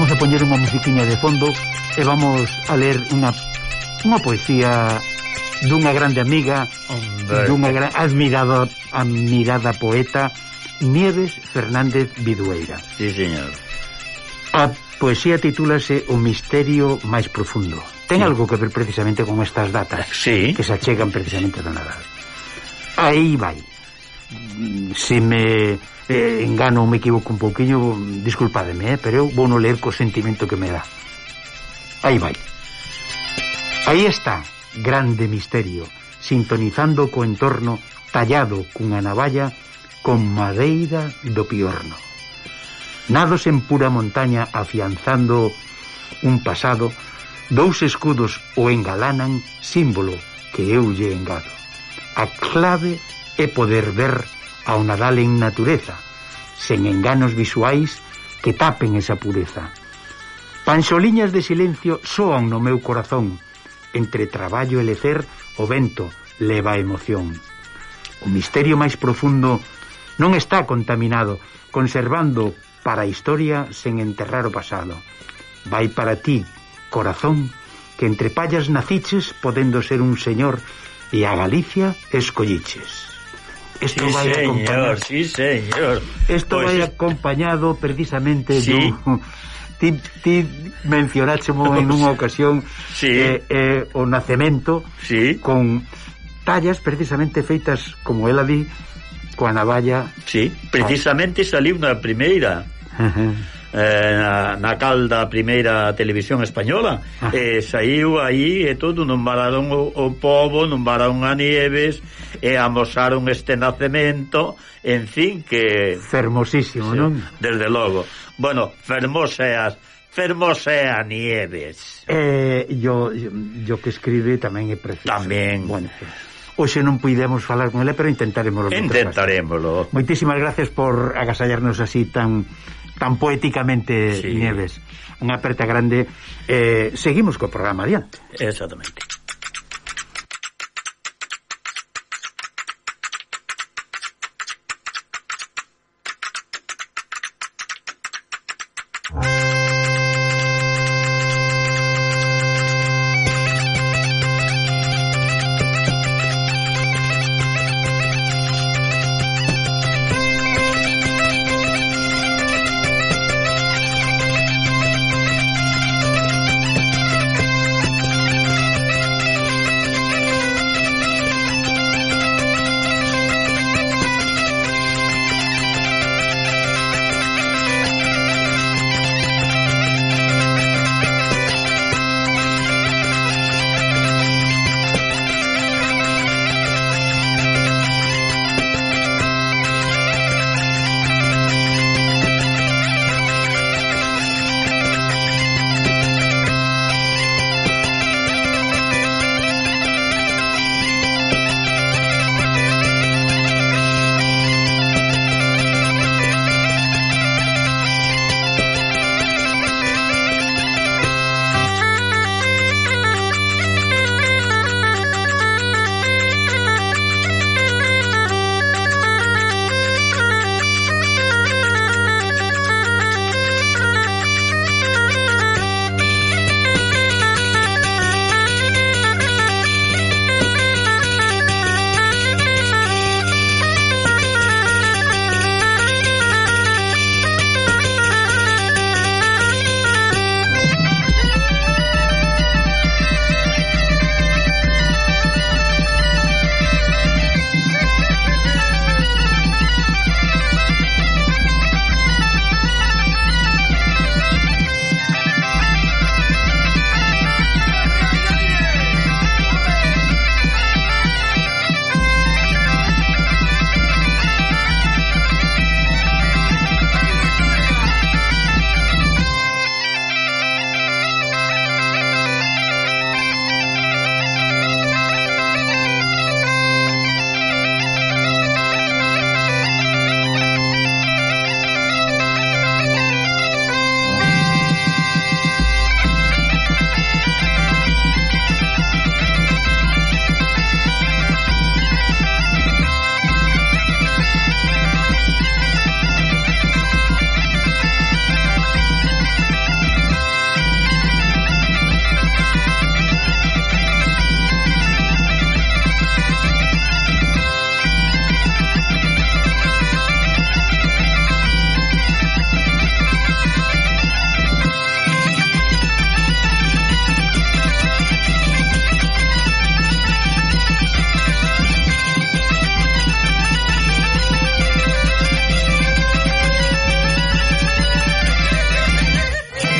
Vamos a poñer unha musiquiña de fondo e vamos a ler unha, unha poesía dunha grande amiga, Hombre. dunha gran, admirada, admirada poeta, Nieves Fernández Vidueira. Sí, señor. A poesía titúlase O misterio máis profundo. Ten sí. algo que ver precisamente con estas datas sí. que se achegan precisamente do Nadal. Aí vai se me eh, engano ou me equivoco un pouquiño, disculpademe, eh, pero eu vou no ler co sentimento que me dá. Aí vai. Aí está, grande misterio, sintonizando co entorno tallado cunha navalla con madeira do piorno. Nados en pura montaña afianzando un pasado, dous escudos o engalanan símbolo que eu lle engado. A clave é poder ver ao Nadal en natureza, sen enganos visuais que tapen esa pureza. Panxoliñas de silencio soan no meu corazón, entre traballo e lecer o vento leva emoción. O misterio máis profundo non está contaminado, conservando para a historia sen enterrar o pasado. Vai para ti, corazón, que entre pallas naciches podendo ser un señor e a Galicia escolliches. Isto sí, vai señor, acompañado. Sí, señor. Isto pois... vai acompañado precisamente sí. dun ti, ti mencionáchemo en unha ocasión sí. eh, eh, o nacemento sí. con tallas precisamente feitas, como ela di, coa navalla. Sí, precisamente saliu na primeira eh, na, na cal da primeira televisión española ah. e saiu aí e todo numbaron o, o povo numbaron a Nieves e amosaron este nacemento en fin que fermosísimo, sí, non? Desde logo bueno, fermoseas fermosea Fermosa a Nieves eh, yo, yo, yo que escribe tamén é preciso Tamén bueno, Hoxe non puidemos falar con ele, pero intentaremos. Intentaremoslo. Moitísimas gracias por agasallarnos así tan tan poéticamente sí. Nieves. Unha aperta grande. Eh, seguimos co programa adiante. Exactamente.